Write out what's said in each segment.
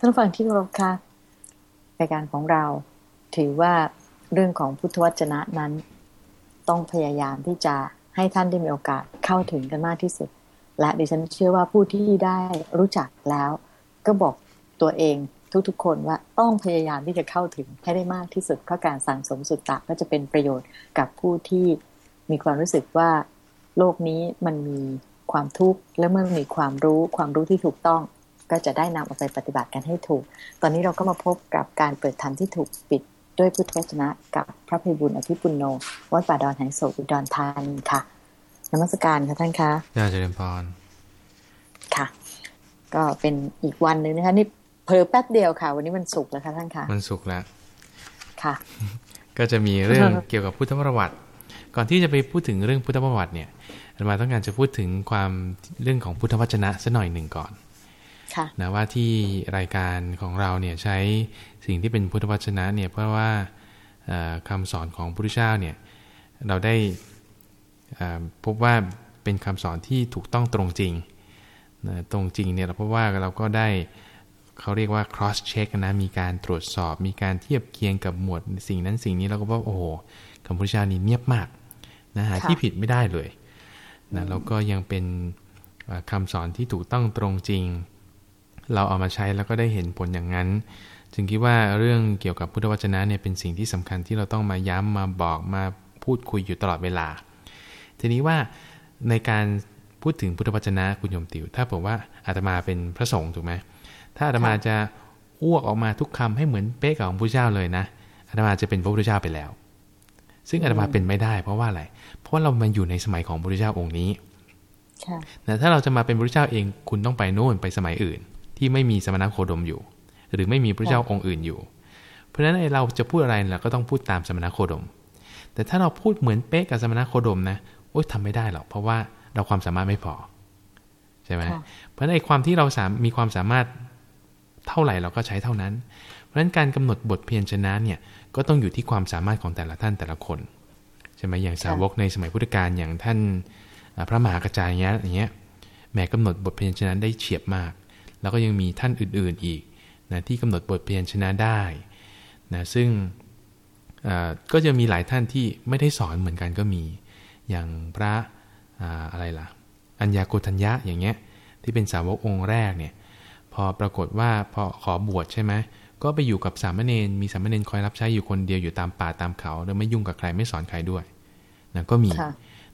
ท่านฟังที่เคารพค่ะรายการของเราถือว่าเรื่องของพุทธวจนะนั้น ต้องพยายามที่จะให้ท่านได้มีโอกาสเข้าถึงกันมากที่สุด และดิฉันเชื่อว่าผู้ที่ได้รู้จักแล้ว ก็บอกตัวเองทุกๆ คนว่าต้องพยายามที่จะเข้าถึงให้ได้มากที่สุดเพราะการสั่งสมสุตตะก็จะเป็นประโยชน์กับผู้ที่มีความรู้สึกว่า โลกนี้มันมีความทุกข์และเมื่อมีความรู้ความรู้ที่ถูกต้อง ก็จะได้นำเอาไปปฏิบัติกันให้ถูก ตอนนี้เราก็มาพบกับการเปิดธรรมที่ถูกปิดด้วยพุทธวจนะกับพระพิบุญอภิปุโนวัดป่าดอนแห่งโศกอุดรธานีค่ะนมัสการค่ะท่านคะน่าจะเรียนพรค่ะ ก็เป็นอีกวันหนึ่งนะคะนี่เพอแป๊บเดียวค่ะ วันนี้มันสุกแล้วค่ะท่านคะมันสุกแล้ว ค่ะ ก็จะมีเรื่องเกี่ยวกับพุทธประวัติ ก่อนที่จะไปพูดถึงเรื่องพุทธประวัติเนี่ยมาต้องการจะพูดถึงความเรื่องของพุทธวจนะสักหน่อยหนึ่งก่อน นะว่าที่รายการของเราเนี่ยใช้สิ่งที่เป็นพุทธวจนะเนี่ยเพราะว่าคำสอนของพระพุทธเจ้าเนี่ยเราได้พบว่าเป็นคำสอนที่ถูกต้องตรงจริงนะตรงจริงเนี่ยเราพบว่าเราก็ได้เขาเรียกว่า cross check นะมีการตรวจสอบ มีการเทียบเคียงกับหมวดสิ่งนั้นสิ่งนี้เราก็ว่าโอ้โหคำพุทธเจ้านี่เนียบมากนะหาที่ผิดไม่ได้เลยนะแล้วก็ยังเป็นคำสอนที่ถูกต้องตรงจริง เราเอามาใช้แล้วก็ได้เห็นผลอย่างนั้น จึงคิดว่าเรื่องเกี่ยวกับพุทธวจนะเนี่ยเป็นสิ่งที่สำคัญที่เราต้องมาย้ำมาบอกมาพูดคุยอยู่ตลอดเวลา ทีนี้ว่าในการพูดถึงพุทธวจนะคุณโยมติว ถ้าบอกว่าอาตมาเป็นพระสงฆ์ถูกไหมถ้าอาตมาจะอ้วกออกมาทุกคำให้เหมือนเป๊ะกับของพระเจ้าเลยนะอาตมาจะเป็นพระพุทธเจ้าไปแล้ว ซึ่งอาตมาเป็นไม่ได้ เพราะว่าอะไร เพราะว่าเรามาอยู่ในสมัยของพระพุทธเจ้าองค์นี้แต่ถ้าเราจะมาเป็นพระพุทธเจ้าเองคุณต้องไปโน่นไปสมัยอื่น ที่ไม่มีสมณโคดมอยู่ หรือไม่มีพระเจ้าองค์อื่นอยู่ เพราะฉะนั้นเราจะพูดอะไรเราก็ต้องพูดตามสมณโคดม แต่ถ้าเราพูดเหมือนเป๊ะกับสมณโคดมนะโอ๊ยทำไม่ได้หรอกเพราะว่าเราความสามารถไม่พอใช่ไหมเพราะฉะนั้นความที่เราสามมีความสามารถเท่าไหร่เราก็ใช้เท่านั้น เพราะฉะนั้นการกำหนดบทเพียรชนะเนี่ยก็ต้องอยู่ที่ความสามารถของแต่ละท่านแต่ละคนใช่ไหมอย่างสาวกในสมัยพุทธกาลอย่างท่านพระมหากระจายเงี้ยอย่างเงี้ยแม้กำหนดบทเพียรชนะได้เฉียบมาก แล้วก็ยังมีท่านอื่นๆอีกนะที่กำหนดบทเพียนชนะได้นะซึ่งก็จะมีหลายท่านที่ไม่ได้สอนเหมือนกันก็มี อย่างพระอะไรล่ะ อัญญาโกทัญญะอย่างเงี้ยที่เป็นสาวกองค์แรกเนี่ยพอปรากฏว่าพอขอบวชใช่ไหมก็ไปอยู่กับสามเณรมีสามเณรคอยรับใช้อยู่คนเดียวอยู่ตามป่าตามเขาแล้วไม่ยุ่งกับใครไม่สอนใครด้วยนะก็มี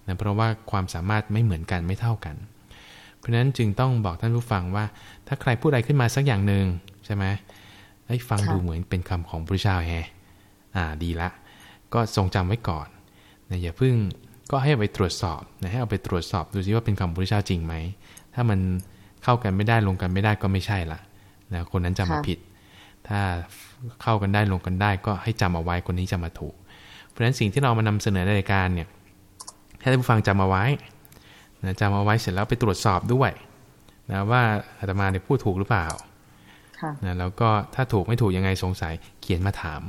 นะเพราะว่าความสามารถไม่เหมือนกันไม่เท่ากัน เพราะนั้นจึงต้องบอกท่านผู้ฟังว่า ถ้าใครพูดอะไรขึ้นมาสักอย่างหนึ่งใช่ไหมไอ้ฟังดูเหมือนเป็นคำของพระเจ้าแฮอ่าดีละ ก็ทรงจำไว้ก่อนนะอย่าเพิ่งก็ให้ไปตรวจสอบนะให้เอาไปตรวจสอบดูซิว่าเป็นคำพระเจ้าจริงไหม ถ้ามันเข้ากันไม่ได้ลงกันไม่ได้ก็ไม่ใช่ละนะคนนั้นจำมาผิด ถ้าเข้ากันได้ลงกันได้ ก็ให้จำเอาไว้คนนี้จะมาถูก เพราะฉะนั้นสิ่งที่เรามานำเสนอในรายการเนี่ยให้ท่านผู้ฟังจำเอาไว้ นะจำเอาไว้เสร็จแล้วไปตรวจสอบด้วยนะว่าอาตมาเนี่ยพูดถูกหรือเปล่านะแล้วก็ถ้าถูกไม่ถูกยังไงสงสัยเขียนมาถาม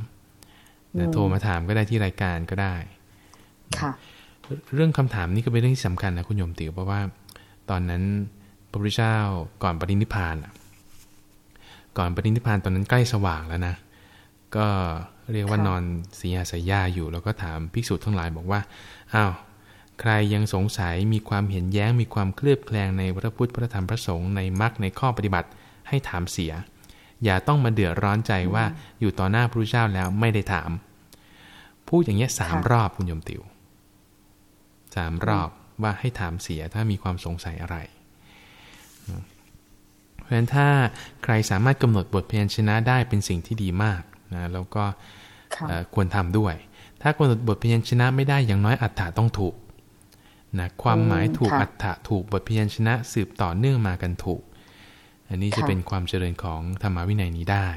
นะโทรมาถามก็ได้ที่รายการก็ได้ค่ะเรื่องคำถามนี่ก็เป็นเรื่องที่สำคัญนะคุณโยมติวเพราะว่า ตอนนั้นพระพุทธเจ้าก่อนปรินิพานก่อนปรินิพานตอนนั้นใกล้สว่างแล้วนะก็เรียกว่านอนสียาสายาอยู่ แล้วก็ถามภิกษุทั้งหลายบอกว่าอ้าว ใครยังสงสัยมีความเห็นแย้งมีความเคลือบแคลงในพระพุทธพระธรรมพระสงฆ์ในมรรคในข้อปฏิบัติให้ถามเสีย อย่าต้องมาเดือดร้อนใจว่าอยู่ต่อหน้าพระพุทธเจ้าแล้วไม่ได้ถาม พูดอย่างเงี้ยสามรอบคุณโยมติวสามรอบว่าให้ถามเสียถ้ามีความสงสัยอะไร เพราะฉะนั้นถ้าใครสามารถกำหนดบทเพียนชนะได้เป็นสิ่งที่ดีมากนะแล้วก็ควรทำด้วย ถ้ากำหนดบทเพียนชนะไม่ได้อย่างน้อยอัฏฐาต้องถูก นะความหมายถูกอัฏฐะถูกบทพยัญชนะสืบต่อเนื่องมากันถูก อันนี้จะเป็นความเจริญของธรรมวินัยนี้ได้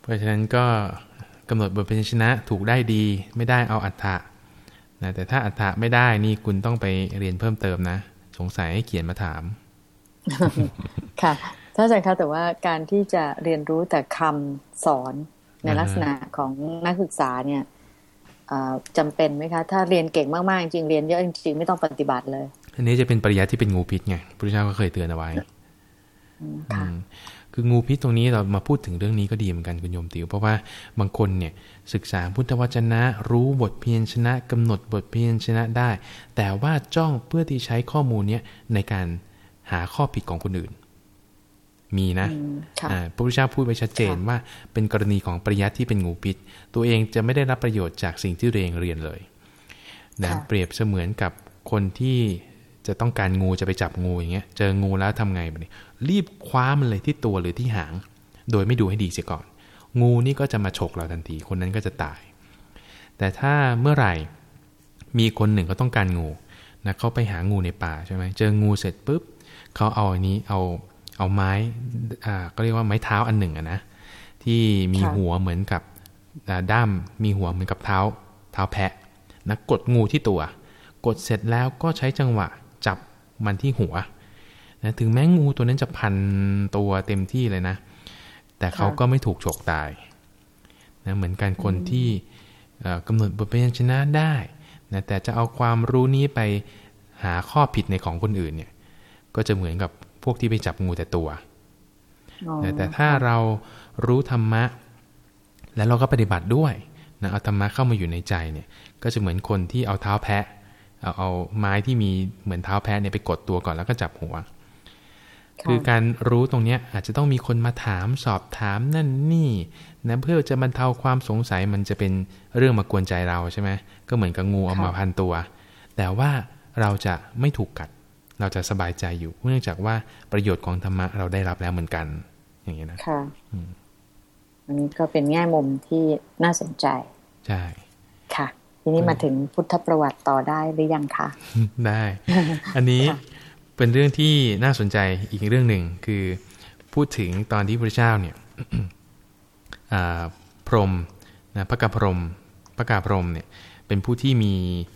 เพราะฉะนั้นก็กำหนดบทพยัญชนะถูกได้ดีไม่ได้เอาอัฏฐะนะแต่ถ้าอัฏฐะไม่ได้นี่คุณต้องไปเรียนเพิ่มเติมนะ สงสัยให้เขียนมาถาม ค่ะท่านอาจารย์คะแต่ว่าการที่จะเรียนรู้แต่คำสอนในลักษณะของนักศึกษาเนี่ย จำเป็นไหมคะ ถ้าเรียนเก่งมากๆ จริงเรียนเยอะจริงไม่ต้องปฏิบัติเลย อันนี้จะเป็นปริยัติที่เป็นงูพิษไงพระพุทธเจ้าก็เคยเตือนเอาไว้คืองูพิษตรงนี้เรามาพูดถึงเรื่องนี้ก็ดีเหมือนกันคุณโยมติว เพราะว่าบางคนเนี่ยศึกษาพุทธวจนะรู้บทเพียรชนะกำหนดบทเพียรชนะได้ แต่ว่าจ้องเพื่อที่ใช้ข้อมูลเนี้ยในการหาข้อผิดของคนอื่น มีนะพระพุทธเจ้าพูดไว้ชัดเจนว่าเป็นกรณีของปริยัติที่เป็นงูพิษ ตัวเองจะไม่ได้รับประโยชน์จากสิ่งที่ตัวเองเรียนเลยนะเปรียบเสมือนกับคนที่จะต้องการงูจะไปจับงูอย่างเงี้ย เจองูแล้วทำไงบบนี้รีบคว้ามันเลยที่ตัวหรือที่หาง โดยไม่ดูให้ดีเสียก่อน งูนี่ก็จะมาฉกเราทันที คนนั้นก็จะตาย แต่ถ้าเมื่อไหร่มีคนหนึ่งเขาต้องการงูนะเขาไปหางูในป่าใช่ไหมเจองูเสร็จปุ๊บเขาเอาอันนี้เอา เอาไม้อ่าก็เรียกว่าไม้เท้าอันหนึ่งอะนะที่มีหัวเหมือนกับด้ามมีหัวเหมือนกับเท้า เท้าแพะนะกดงูที่ตัว กดเสร็จแล้วก็ใช้จังหวะจับมันที่หัวนะถึงแม้งูตัวนั้นจะพันตัวเต็มที่เลยนะ แต่เขาก็ไม่ถูกฉกตายนะเหมือนกันคนที่กำหนดบทเรียนชนะได้นะแต่จะเอาความรู้นี้ไปหาข้อผิดในของคนอื่นเนี่ย ก็จะเหมือนกับ พวกที่ไปจับงูแต่ตัวนะแต่ถ้าเรารู้ธรรมะ แล้วเราก็ปฏิบัติด้วยนะเอาธรรมะเข้ามาอยู่ในใจเนี่ย ก็จะเหมือนคนที่เอาเท้าแพะ เอาเอาไม้ที่มีเหมือนเท้าแพะเนี่ยไปกดตัวก่อนแล้วก็จับหัว คือการรู้ตรงนี้อาจจะต้องมีคนมาถามสอบถามนั่นนี่นะเพื่อจะบรรเทาความสงสัยมันจะเป็นเรื่องมากวนใจเราใช่ไหมก็เหมือนกับงูเอามาพันตัว แต่ว่าเราจะไม่ถูกกัด เราจะสบายใจอยู่เนื่องจากว่าประโยชน์ของธรรมะเราได้รับแล้วเหมือนกัน อย่างนี้นะค่ะอันนี้ก็เป็นแง่มุมที่น่าสนใจ ใช่ค่ะ ทีนี้มาถึงพุทธประวัติต่อได้หรือยังคะได้ อันนี้เป็นเรื่องที่น่าสนใจอีกเรื่องหนึ่งคือพูดถึงตอนที่พระเจ้าเนี่ยพรหมนะพระกาพรหมพระกาพรหมเนี่ยเป็นผู้ที่มี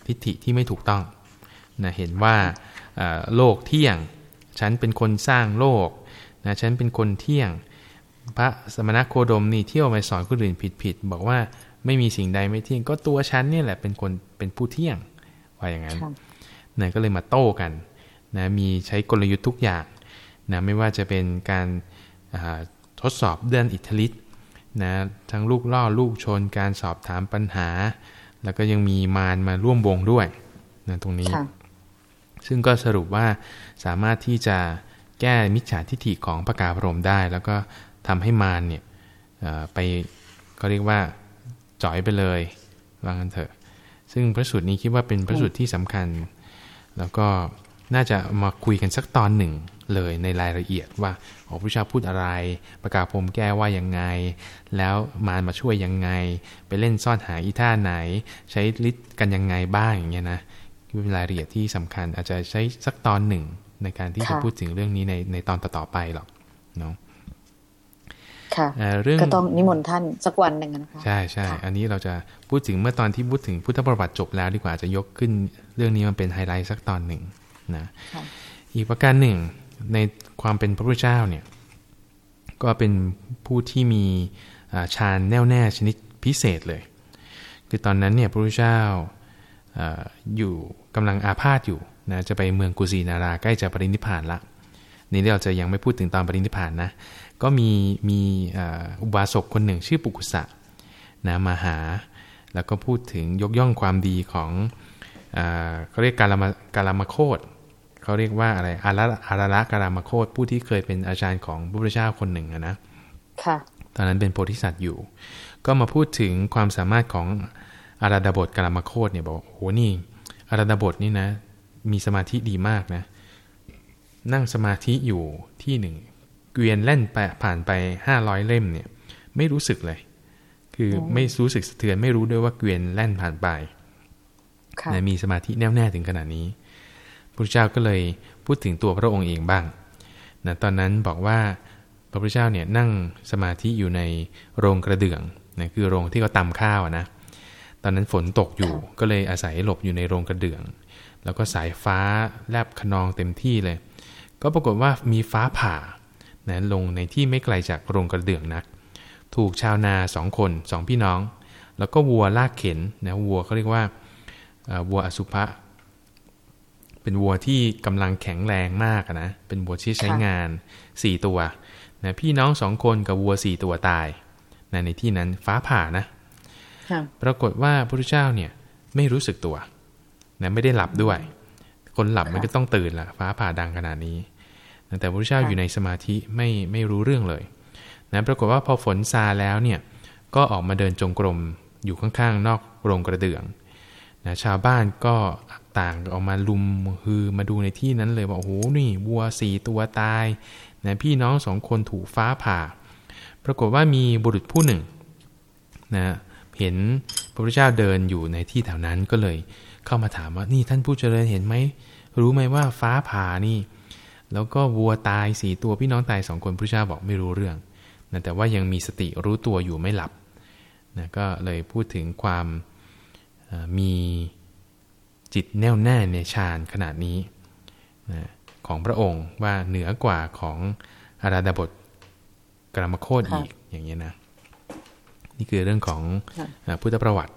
ทิฏฐิที่ไม่ถูกต้อง นะเห็นว่าโลกเที่ยง ฉันเป็นคนสร้างโลกนะฉันเป็นคนเที่ยง พระสมณโคดมนี่เที่ยวไปสอนคนอื่นผิดๆบอกว่าไม่มีสิ่งใดไม่เที่ยง ก็ตัวฉันเนี่ยแหละเป็นคนเป็นผู้เที่ยงว่าอย่างนั้นนะก็เลยมาโต้กันนะมีใช้กลยุทธ์ทุกอย่างนะไม่ว่าจะเป็นการทดสอบเดือนอิทธิฤทธิ์นะทั้งลูกล่อลูกชนการสอบถามปัญหา แล้วก็ยังมีมารมาร่วมวงด้วยนะตรงนี้ ซึ่งก็สรุปว่าสามารถที่จะแก้มิจฉาทิฏฐิของพระกาพรมได้ แล้วก็ทำให้มารเนี่ยไปก็เรียกว่าจ่อยไปเลยว่างั้นเถอะ ซึ่งพระสูตรนี้คิดว่าเป็นพระสูตรที่สำคัญ แล้วก็น่าจะมาคุยกันสักตอนหนึ่งเลยในรายละเอียดว่าออพระเจ้าพูดอะไร ประกาศพรมแก้ว่ายังไง แล้วมารมาช่วยยังไง ไปเล่นซ่อนหาอีท่าไหน ใช้ฤทธิ์กันยังไงบ้างอย่างเงี้ยนะ เป็นรายละเอียดที่สำคัญอาจจะใช้สักตอนหนึ่งในการที่จะพูดถึงเรื่องนี้ในในตอนต่อๆไปหรอกเนาะค่ะเรื่องก็ต้องนิมนต์ท่านสักวันหนึ่งนะคะใช่ใช่อันนี้เราจะพูดถึงเมื่อตอนที่พูดถึงพุทธประวัติจบแล้วดีกว่าจะยกขึ้นเรื่องนี้มันเป็นไฮไลท์สักตอนหนึ่งนะอีกประการหนึ่งในความเป็นพระพุทธเจ้าเนี่ย ก็เป็นผู้ที่มีฌานแน่วแน่ชนิดพิเศษเลย คือตอนนั้นเนี่ยพระพุทธเจ้า อยู่กำลังอาพาธอยู่นะจะไปเมืองกุสินาราใกล้จะปรินิพานละนี่เราจะยังไม่พูดถึงตอนปรินิพานนะก็มีมีอุบาสกคนหนึ่งชื่อปุกุสะนะมาหา แล้วก็พูดถึงยกย่องความดีของเขาเรียกการามการามโคตเขาเรียกว่าอะไรอาราอาราละการามโคตผู้ที่เคยเป็นอาจารย์ของพระพุทธเจ้าคนหนึ่งนะค่ะตอนนั้นเป็นโพธิสัตว์อยู่ ก็มาพูดถึงความสามารถของ อาราดาบทการามโคตเนี่ยบอกโหนี่อาราดาบทนี่นะ มีสมาธิดีมากนะ นั่งสมาธิอยู่ที่หนึ่งเกวียนเล่นไปผ่านไปห้าร้อยเล่มเนี่ย ไม่รู้สึกเลย คือไม่รู้สึกสะเทือนไม่รู้ด้วยว่าเกวียนแล่นผ่านไปมีสมาธิแน่วแน่ถึงขนาดนี้พระเจ้าก็เลยพูดถึงตัวพระองค์เองบ้างนะตอนนั้นบอกว่าพระพุทธเจ้าเนี่ยนั่งสมาธิอยู่ในโรงกระเดื่องนะคือโรงที่เขาตำข้าวนะ ตอนนั้นฝนตกอยู่ก็เลยอาศัยหลบอยู่ในโรงกระเดื่อง แล้วก็สายฟ้าแลบขนองเต็มที่เลย ก็ปรากฏว่ามีฟ้าผ่านะลงในที่ไม่ไกลจากโรงกระเดื่องนัก ถูกชาวนาสองคนสองพี่น้อง แล้วก็วัวลากเข็นนะวัวเขาเรียกว่าวัวอสุภะเป็นวัวที่กำลังแข็งแรงมากนะ เป็นวัวที่ใช้งานสี่ตัวนะพี่น้องสองคนกับวัวสี่ตัวตายนะในที่นั้นฟ้าผ่านะ ปรากฏว่าพระพุทธเจ้าเนี่ยไม่รู้สึกตัวนะไม่ได้หลับด้วย คนหลับมันก็ต้องตื่นละฟ้าผ่าดังขนาดนี้แต่พระพุทธเจ้าอยู่ในสมาธิไม่ไม่รู้เรื่องเลยนะปรากฏว่าพอฝนซาแล้วเนี่ยก็ออกมาเดินจงกรมอยู่ข้างๆ นอกโรงกระเดื่องนะชาวบ้านก็ต่างออกมาลุมฮือมาดูในที่นั้นเลยว่าโอ้โหนี่วัวสี่ตัวตายนะพี่น้องสองคนถูกฟ้าผ่า ปรากฏว่ามีบุรุษผู้หนึ่งนะ เห็นพระพุทธเจ้าเดินอยู่ในที่แถวนั้นก็เลยเข้ามาถามว่านี่ท่านผู้เจริญเห็นไหมรู้ไหมว่าฟ้าผ่านี่ แล้วก็วัวตายสี่ตัวพี่น้องตายสองคนพระเจ้าบอกไม่รู้เรื่องนะแต่ว่ายังมีสติรู้ตัวอยู่ไม่หลับนะก็เลยพูดถึงความมีจิตแน่วแน่ในฌานขนาดนี้นะของพระองค์ว่าเหนือกว่าของอาราดาบทกรามโคตอีกอย่างนี้นะ นี่คือเรื่องของพุทธประวัติ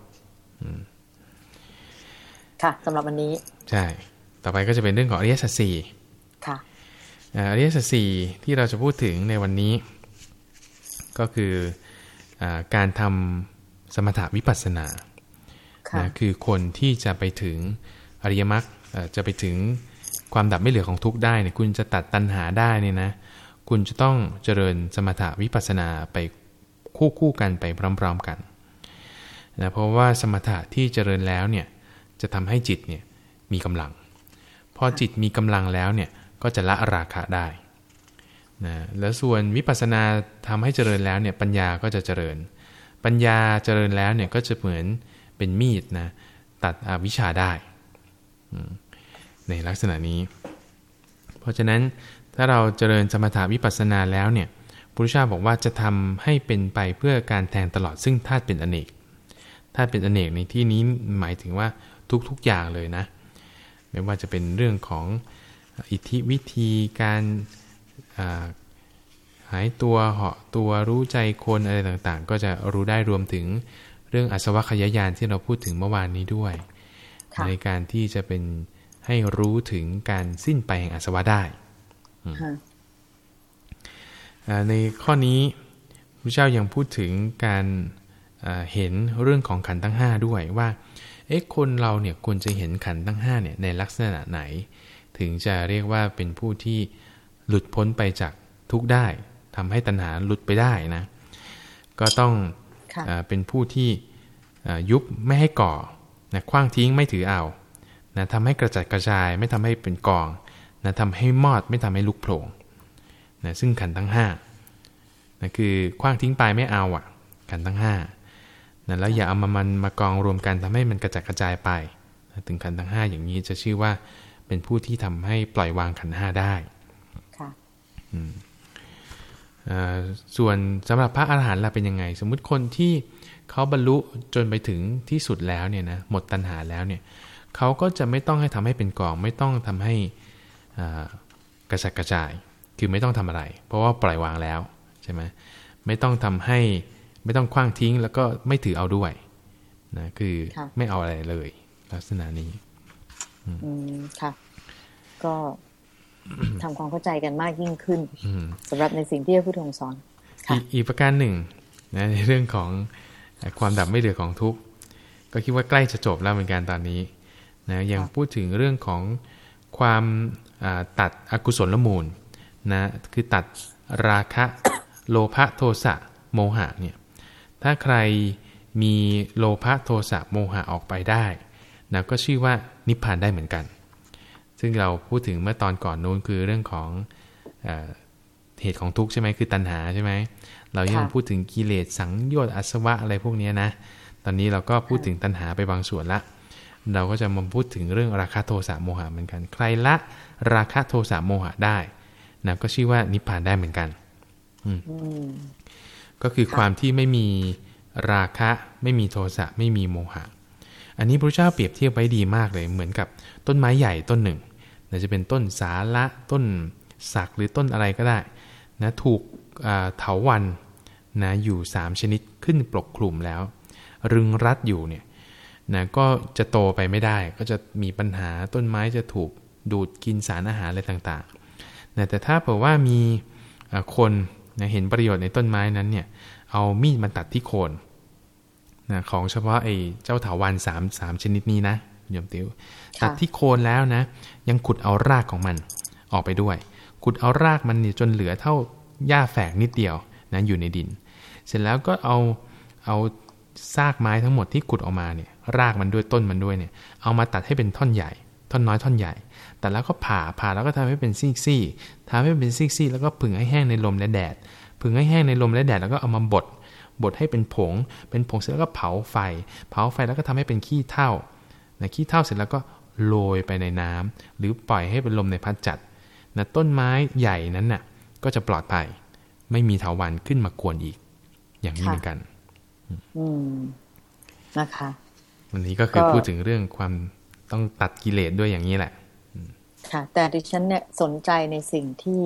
ค่ะสำหรับวันนี้ ใช่ ต่อไปก็จะเป็นเรื่องของอริยสัจสี่ค่ะอริยสัจสี่ที่เราจะพูดถึงในวันนี้ ก็คืออการทำสมถะวิปัสสนานะคือคนที่จะไปถึงอริยมรรคจะไปถึงความดับไม่เหลือของทุกข์ได้เนี่ยคุณจะตัดตัณหาได้เนี่ยนะ คุณจะต้องเจริญสมถะวิปัสสนาไป คู่คู่กันไปพร้อมๆกันนะเพราะว่าสมถะที่เจริญแล้วเนี่ยจะทำให้จิตเนี่ยมีกำลัง พอจิตมีกำลังแล้วเนี่ยก็จะละราคะได้นะแล้วส่วนวิปัสสนาทำให้เจริญแล้วเนี่ยปัญญาก็จะเจริญ ปัญญาเจริญแล้วเนี่ยก็จะเหมือนเป็นมีดนะตัดอวิชชาได้ ในลักษณะนี้ เพราะฉะนั้นถ้าเราเจริญสมถาวิปัสสนาแล้วเนี่ย พุทธเจ้าบอกว่าจะทำให้เป็นไปเพื่อการแทงตลอดซึ่งธาตุเป็นอเนกธาตุเป็นอเนกในที่นี้หมายถึงว่าทุกๆอย่างเลยนะ ไม่ว่าจะเป็นเรื่องของอิทธิวิธีการหายตัวเหาะตัวรู้ใจคนอะไรต่างๆ ก็จะรู้ได้รวมถึงเรื่องอสวะขยายานที่เราพูดถึงเมื่อวานนี้ด้วย ในการที่จะเป็นให้รู้ถึงการสิ้นไปแห่งอสวะได้ ในข้อนี้พระเจ้ายังพูดถึงการเห็นเรื่องของขันทั้ง 5 ด้วยว่าเอ๊ะคนเราเนี่ยควรจะเห็นขันทั้ง5เนี่ยในลักษณะไหน ถึงจะเรียกว่าเป็นผู้ที่หลุดพ้นไปจากทุกได้ทำให้ตัณหาหลุดไปได้นะ ก็ต้องอเป็นผู้ที่ยุบไม่ให้ก่อนะคว้างทิ้งไม่ถือเอานะทำให้กระจัดกระจายไม่ทำให้เป็นกองนะทำให้มอดไม่ทำให้ลุกโผล่ นะซึ่งขันทั้งห้านะคือคว้างทิ้งไปไม่เอาอะ ขันทั้งห้านะแล้วอย่าเอามามันมากองรวมกันทำให้มันกระจัดกระจายไปนะถึงขันทั้งห้าอย่างนี้จะชื่อว่าเป็นผู้ที่ทำให้ปล่อยวางขันห้าได้ค่ะส่วนสำหรับพระอาหารหันต์ล่ะเป็นยังไง สมมุติคนที่เขาบรรลุจนไปถึงที่สุดแล้วเนี่ยนะหมดตัณหาแล้วเนี่ยเขาก็จะไม่ต้องให้ทำให้เป็นกอง ไม่ต้องทำให้กระจัดกระจาย คือไม่ต้องทำอะไร เพราะว่าปล่อยวางแล้วใช่ไหมไม่ต้องทำให้ไม่ต้องคว้างทิ้ง แล้วก็ไม่ถือเอาด้วยนะคือไม่เอาอะไรเลย ลักษณะนี้ อืมค่ะ ก็ทำความเข้าใจกันมากยิ่งขึ้นสำหรับในสิ่งที่พระพุทธองค์สอนอีกประการหนึ่งนะในเรื่องของความดับไม่เหลือของทุกข์ก็คิดว่าใกล้จะจบแล้วเหมือนกันตอนนี้นะยังพูดถึงเรื่องของความตัดอกุศลละมูล นะคือตัดราคะโลภะโทสะโมหะเนี่ยถ้าใครมีโลภะโทสะโมหะออกไปได้นะก็ชื่อว่านิพพานได้เหมือนกัน ซึ่งเราพูดถึงเมื่อตอนก่อนนู้นคือเรื่องของเหตุของทุกข์ใช่ไหมคือตัณหาใช่ไหมเรายังพูดถึงกิเลสสังโยชน์อสวะอะไรพวกนี้นะตอนนี้เราก็พูดถึงตัณหาไปบางส่วนละ เราก็จะมาพูดถึงเรื่องราคะโทสะโมหะเหมือนกัน ใครละราคะโทสะโมหะได้ นะก็ชื่อว่านิพพานได้เหมือนกันอืก็คือความที่ไม่มีราคะ ไม่มีโทสะไม่มีโมหะ อันนี้พระเจ้าเปรียบเทียบไว้ดีมากเลย เหมือนกับต้นไม้ใหญ่ต้นหนึ่งจะเป็นต้นสาละต้นสักหรือต้นอะไรก็ได้นะถูกเถาวันนะอยู่สามชนิดขึ้นปกคลุมแล้ว รึงรัดอยู่เนี่ยนะก็จะโตไปไม่ได้ ก็จะมีปัญหาต้นไม้จะถูกดูดกินสารอาหารอะไรต่างๆ นะแต่ถ้าเผื่อว่ามีคนนะเห็นประโยชน์ในต้นไม้นั้นเนี่ยเอามีดมาตัดที่โคนนะของเฉพาะไอ้เจ้าถาวันสามสามชนิดนี้นะยมติวตัดที่โคนแล้วนะ ยังขุดเอารากของมันออกไปด้วย ขุดเอารากมันเนี่ยจนเหลือเท่าหญ้าแฝกนิดเดียวนะอยู่ในดิน เสร็จแล้วก็เอาเอาซากไม้ทั้งหมดที่ขุดออกมาเนี่ยรากมันด้วยต้นมันด้วยเนี่ยเอามาตัดให้เป็นท่อนใหญ่ ท่อนน้อยท่อนใหญ่ แต่แล้วก็ผ่าผ่าแล้วก็ทำให้เป็นซี่ซี่ทำให้เป็นซี่ซี่แล้วก็ผึ่งให้แห้งในลมและแดด ผึ่งให้แห้งในลมและแดดแล้วก็เอามาบด บดให้เป็นผง เป็นผงเสร็จแล้วก็เผาไฟ เผาไฟแล้วก็ทำให้เป็นขี้เถ้านะขี้เถ้าเสร็จแล้วก็โรยไปในน้ำหรือปล่อยให้เป็นลมในพัดจัดนะต้นไม้ใหญ่นั้นน่ะก็จะปลอดภัย ไม่มีเถาวันขึ้นมากวนอีก อย่างนี้เหมือนกัน อืมนะคะวันนี้ก็คือพูดถึงเรื่องความ ต้องตัดกิเลสด้วยอย่างนี้แหละ ค่ะ แต่ดิฉันเนี่ยสนใจในสิ่งที่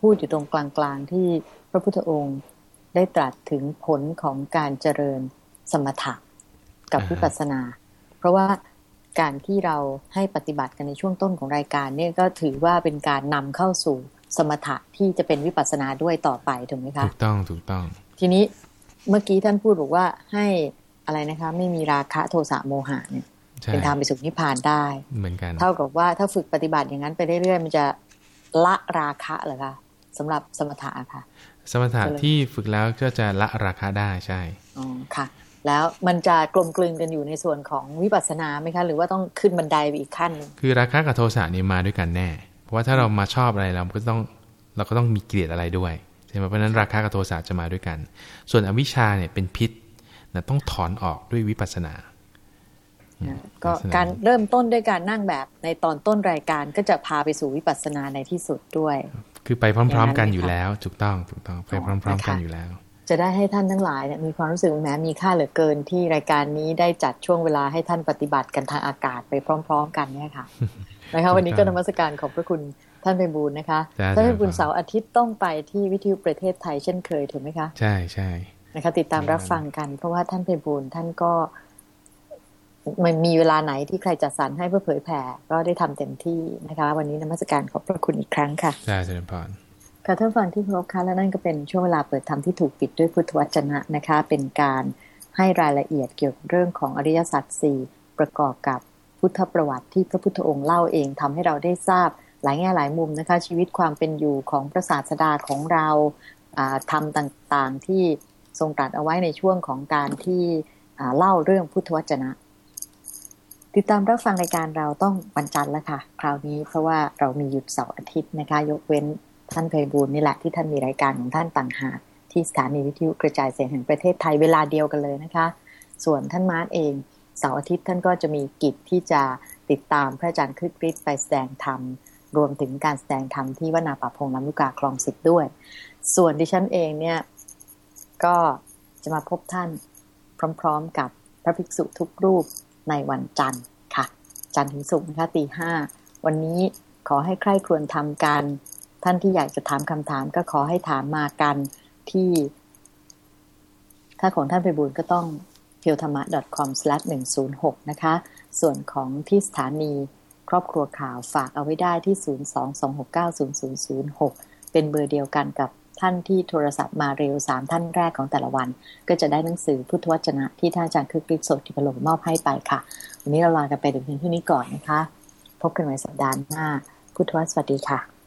พูดอยู่ตรงกลางๆที่พระพุทธองค์ได้ตรัสถึงผลของการเจริญสมถะกับวิปัสสนา เพราะว่าการที่เราให้ปฏิบัติกันในช่วงต้นของรายการเนี่ยก็ถือว่าเป็นการนำเข้าสู่สมถะที่จะเป็นวิปัสสนาด้วยต่อไปถูกไหมคะถูกต้องถูกต้อง ทีนี้เมื่อกี้ท่านพูดบอกว่าให้อะไรนะคะ ไม่มีราคะโทสะโมหะเนี่ย เป็นทางไปสู่นิพพานได้ เหมือนกัน เท่ากับว่าถ้าฝึกปฏิบัติอย่างนั้นไปเรื่อยๆมันจะละราคะเหรอคะสำหรับสมถะค่ะ สมถะที่ฝึกแล้วก็จะละราคาได้ใช่อ๋อค่ะ แล้วมันจะกลมกลืนกันอยู่ในส่วนของวิปัสสนาไหมคะ หรือว่าต้องขึ้นบันไดไปอีกขั้น คือราคากับโทสะนี่มาด้วยกันแน่ เพราะว่าถ้าเรามาชอบอะไรเราก็ต้องเราก็ต้องมีเกลียดอะไรด้วยใช่ไหมเพราะนั้นราคากับโทสะจะมาด้วยกัน ส่วนอวิชชาเนี่ยเป็นพิษนะต้องถอนออกด้วยวิปัสสนา ก็การเริ่มต้นด้วยการนั่งแบบในตอนต้นรายการก็จะพาไปสู่วิปัสสนาในที่สุดด้วย คือไปพร้อม ๆ กันอยู่แล้วถูกต้องถูกต้องไปพร้อม ๆ กันอยู่แล้ว จะได้ให้ท่านทั้งหลายเนี่ยมีความรู้สึกแม้มีค่าเหลือเกินที่รายการนี้ได้จัดช่วงเวลาให้ท่านปฏิบัติกันทางอากาศไปพร้อม ๆ กันเนี่ยค่ะนะคะวันนี้ก็นมัสการขอบพระคุณท่านไปบูลนะคะท่านไปบูลเสาร์อาทิตย์ต้องไปที่วิทยุประเทศไทยเช่นเคยถูกไหมคะ ใช่ใช่นะคะติดตามรับฟังกันเพราะว่าท่านไปบูลท่านก็ มันมีเวลาไหนที่ใครจัดสรรให้เพื่อเผยแผ่ก็ได้ทำเต็มที่นะคะ วันนี้นมัสการขอบพระคุณอีกครั้งค่ะใช่เจริญพรค่ะท่านฟังที่ครบค่ะและนั่นก็เป็นช่วงเวลาเปิดธรรมที่ถูกปิดด้วยพุทธวจนะนะคะ เป็นการให้รายละเอียดเกี่ยวกับเรื่องของอริยสัจสี่ประกอบกับพุทธประวัติที่พระพุทธองค์เล่าเองทำให้เราได้ทราบหลายแง่หลายมุมนะคะ ชีวิตความเป็นอยู่ของพระศาสดาของเราทำต่างๆที่ทรงตรัสเอาไว้ในช่วงของการที่เล่าเรื่องพุทธวจนะ ติดตามรับฟังรายการเราต้องวันจันทร์แล้วค่ะ คราวนี้เพราะว่าเรามีหยุดเสาร์อาทิตย์นะคะ ยกเว้นท่านเพยบูลนี่แหละที่ท่านมีรายการของท่านต่างหากที่สถานีวิทยุกระจายเสียงแห่งประเทศไทยเวลาเดียวกันเลยนะคะ ส่วนท่านมาร์ทเองเสาร์อาทิตย์ท่านก็จะมีกิจที่จะติดตามพระอาจารย์คริสคริสไปแสดงธรรมรวมถึงการแสดงธรรมที่วนาป่าพงลำลูกกาคลองสิบด้วย ส่วนดิฉันเองเนี่ยก็จะมาพบท่านพร้อม ๆ กับพระภิกษุทุกรูป ในวันจันทร์ค่ะ จันทร์ถึงศุกร์นะคะตีห้าวันนี้ขอให้ใคร่ครวญทำการท่านที่อยากจะถามคำถามก็ขอให้ถามมากันที่ ถ้าของท่านไปบุญก็ต้อง p i o t h a m a c o m 1 0 6 นะคะ ส่วนของที่สถานีครอบครัวข่าวฝากเอาไว้ได้ที่ 022690006 เป็นเบอร์เดียวกันกับ ท่านที่โทรศัพท์มาเร็วสามท่านแรกของแต่ละวัน ก็จะได้หนังสือพุทธวจนะที่ท่านอาจารย์คึกฤทธิ์สดที่พลมอบให้ไปค่ะ วันนี้เราลากันไปถึงเพียงที่นี้ก่อนนะคะ พบกันใหม่สัปดาห์หน้า พุทธวสวัสดีค่ะ